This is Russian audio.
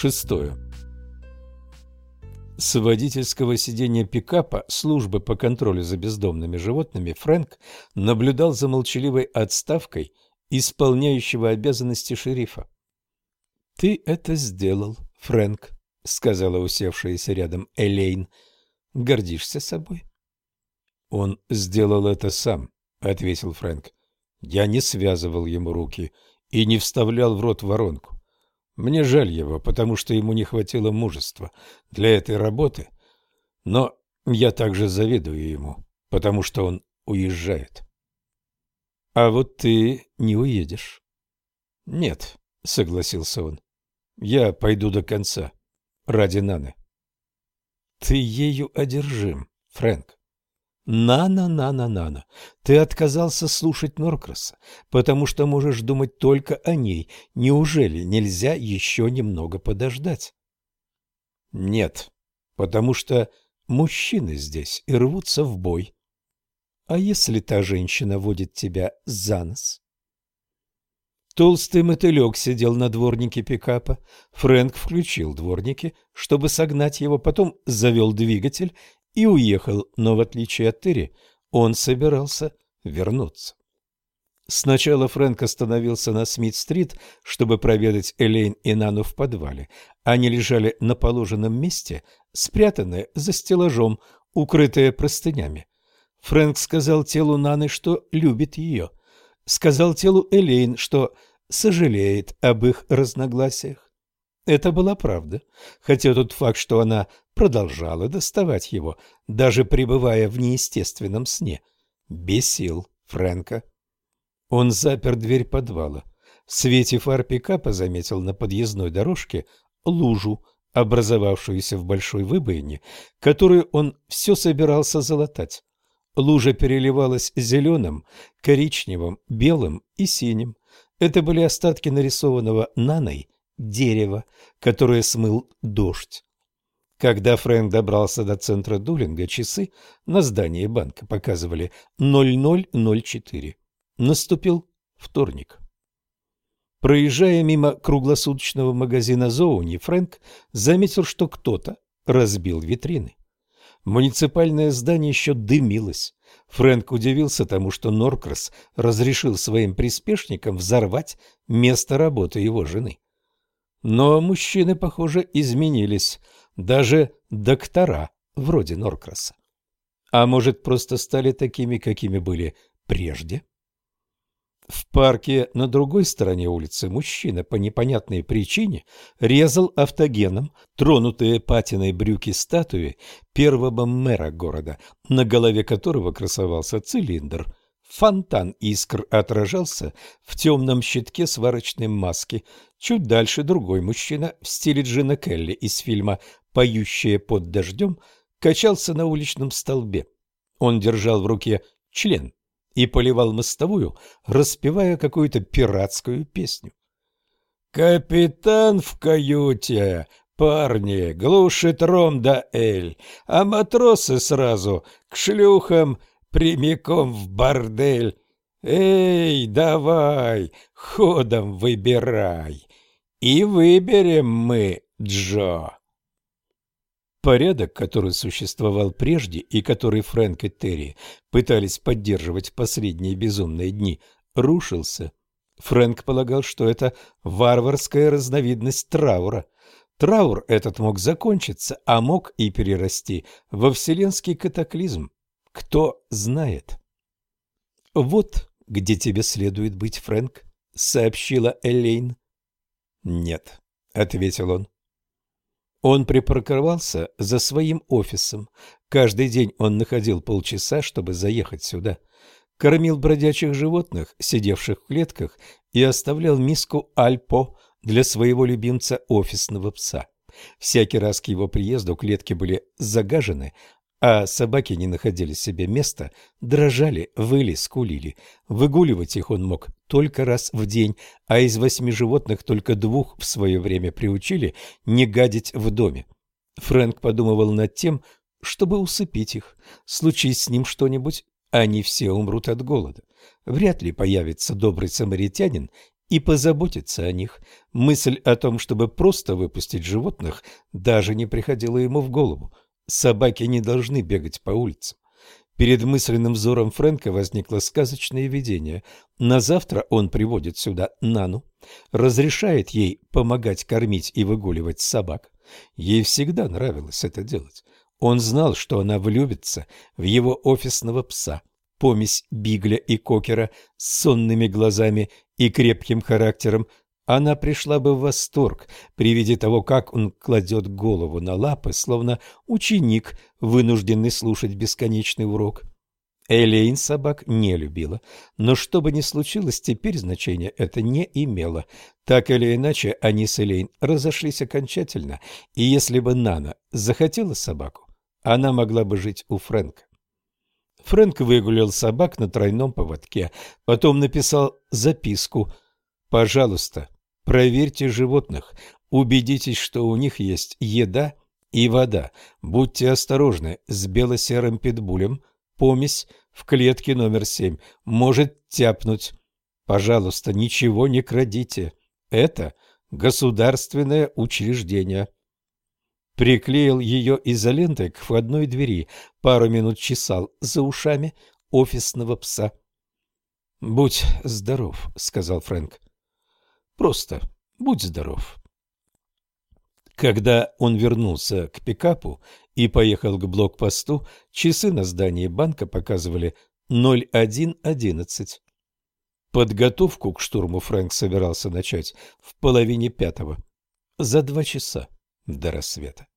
Шестое. С водительского сиденья пикапа службы по контролю за бездомными животными Фрэнк наблюдал за молчаливой отставкой исполняющего обязанности шерифа. «Ты это сделал, Фрэнк», — сказала усевшаяся рядом Элейн. «Гордишься собой?» «Он сделал это сам», — ответил Фрэнк. «Я не связывал ему руки и не вставлял в рот воронку. Мне жаль его, потому что ему не хватило мужества для этой работы, но я также завидую ему, потому что он уезжает. — А вот ты не уедешь. — Нет, — согласился он. — Я пойду до конца, ради Наны. — Ты ею одержим, Фрэнк. На-на-на-на-на-на. Ты отказался слушать Норкраса, потому что можешь думать только о ней. Неужели нельзя еще немного подождать? Нет, потому что мужчины здесь и рвутся в бой. А если та женщина водит тебя за нос? Толстый мотылек сидел на дворнике пикапа. Фрэнк включил дворники, чтобы согнать его, потом завел двигатель и уехал, но в отличие от Терри, он собирался вернуться. Сначала Фрэнк остановился на Смит-стрит, чтобы проведать Элейн и Нану в подвале. Они лежали на положенном месте, спрятанные за стеллажом, укрытые простынями. Фрэнк сказал телу Наны, что любит ее. Сказал телу Элейн, что сожалеет об их разногласиях. Это была правда, хотя тот факт, что она продолжала доставать его, даже пребывая в неестественном сне, бесил Фрэнка. Он запер дверь подвала. В свете фар пикапа заметил на подъездной дорожке лужу, образовавшуюся в большой выбоине, которую он все собирался залатать. Лужа переливалась зеленым, коричневым, белым и синим. Это были остатки нарисованного наной дерево, которое смыл дождь. Когда Фрэнк добрался до центра Дулинга, часы на здании банка показывали 0004. Наступил вторник. Проезжая мимо круглосуточного магазина Зоуни, Фрэнк заметил, что кто-то разбил витрины. Муниципальное здание еще дымилось. Фрэнк удивился тому, что Норкрас разрешил своим приспешникам взорвать место работы его жены. Но мужчины, похоже, изменились, даже доктора вроде Норкраса. А может, просто стали такими, какими были прежде? В парке на другой стороне улицы мужчина по непонятной причине резал автогеном тронутые патиной брюки статуи первого мэра города, на голове которого красовался цилиндр Фонтан искр отражался в темном щитке сварочной маски. Чуть дальше другой мужчина в стиле Джина Келли из фильма «Поющие под дождем» качался на уличном столбе. Он держал в руке член и поливал мостовую, распевая какую-то пиратскую песню. «Капитан в каюте! Парни, глушит ром да эль, а матросы сразу к шлюхам прямиком в бордель. Эй, давай, ходом выбирай. И выберем мы Джо. Порядок, который существовал прежде и который Фрэнк и Терри пытались поддерживать в последние безумные дни, рушился. Фрэнк полагал, что это варварская разновидность траура. Траур этот мог закончиться, а мог и перерасти во вселенский катаклизм. Кто знает? Вот где тебе следует быть, Фрэнк, сообщила Элейн. Нет, ответил он. Он припарковался за своим офисом. Каждый день он находил полчаса, чтобы заехать сюда. Кормил бродячих животных, сидевших в клетках, и оставлял миску Альпо для своего любимца офисного пса. Всякий раз к его приезду клетки были загажены, а собаки не находили себе места, дрожали, выли, скулили. Выгуливать их он мог только раз в день, а из восьми животных только двух в свое время приучили не гадить в доме. Фрэнк подумывал над тем, чтобы усыпить их. Случись с ним что-нибудь, они все умрут от голода. Вряд ли появится добрый самаритянин и позаботиться о них. Мысль о том, чтобы просто выпустить животных, даже не приходила ему в голову. Собаки не должны бегать по улицам. Перед мысленным взором Фрэнка возникло сказочное видение. На завтра он приводит сюда Нану, разрешает ей помогать кормить и выгуливать собак. Ей всегда нравилось это делать. Он знал, что она влюбится в его офисного пса, помесь Бигля и Кокера с сонными глазами и крепким характером, она пришла бы в восторг при виде того, как он кладет голову на лапы, словно ученик, вынужденный слушать бесконечный урок. Элейн собак не любила, но что бы ни случилось, теперь значения это не имело. Так или иначе, они с Элейн разошлись окончательно, и если бы Нана захотела собаку, она могла бы жить у Фрэнка. Фрэнк выгулял собак на тройном поводке, потом написал записку «Пожалуйста, проверьте животных, убедитесь, что у них есть еда и вода. Будьте осторожны с бело-серым питбулем, помесь в клетке номер семь, может тяпнуть. Пожалуйста, ничего не крадите. Это государственное учреждение» приклеил ее изолентой к входной двери, пару минут чесал за ушами офисного пса. «Будь здоров», — сказал Фрэнк. «Просто будь здоров». Когда он вернулся к пикапу и поехал к блокпосту, часы на здании банка показывали 01.11. Подготовку к штурму Фрэнк собирался начать в половине пятого, за два часа до рассвета.